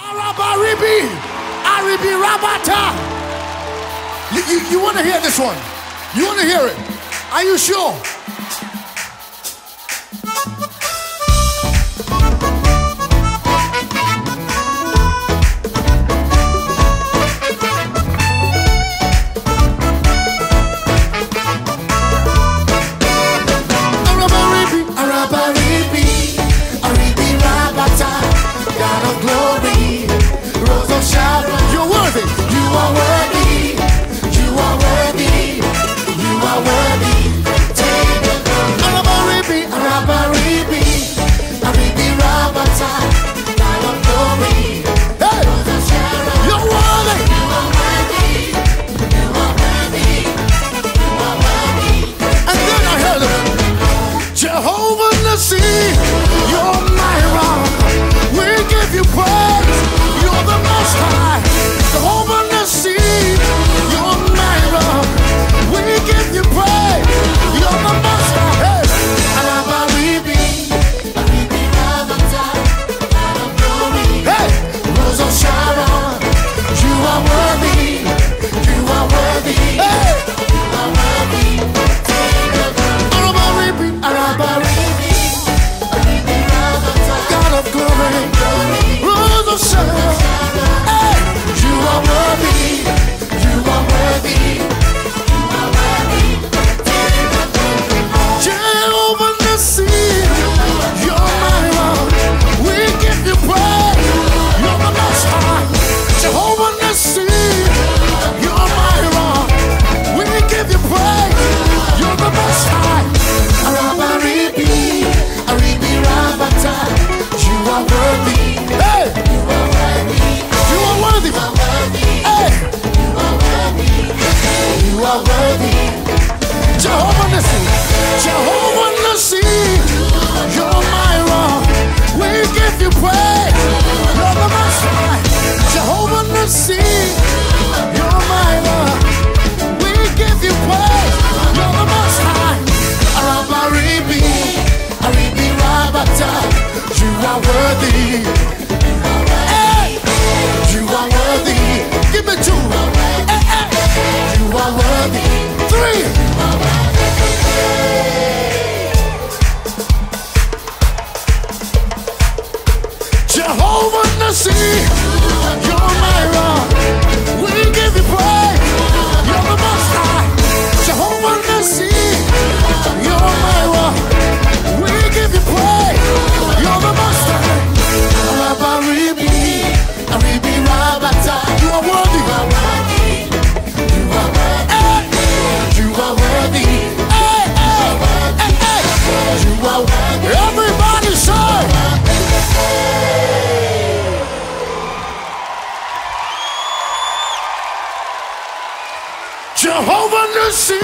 Arabaribi, Aribi Rabata. You, you, you want to hear this one? You want to hear it? Are you sure? you're worthy. You are worthy. You are worthy. You are worthy. Take You are worthy. You are worthy. You are worthy. And then I heard Jehovah Nissi. listen. 却荒废的心